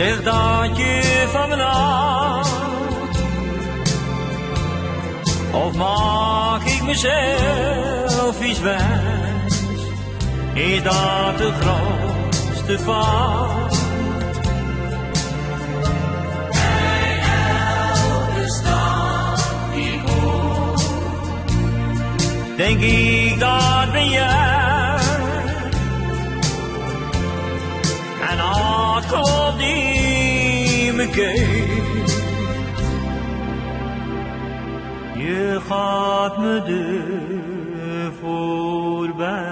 Zeg dat je van me houdt. Of maak ik mezelf iets wijs? Is dat de grootste fout? denk ik dat ben jij. En het klopt die gave. Je gaat me de voorbij.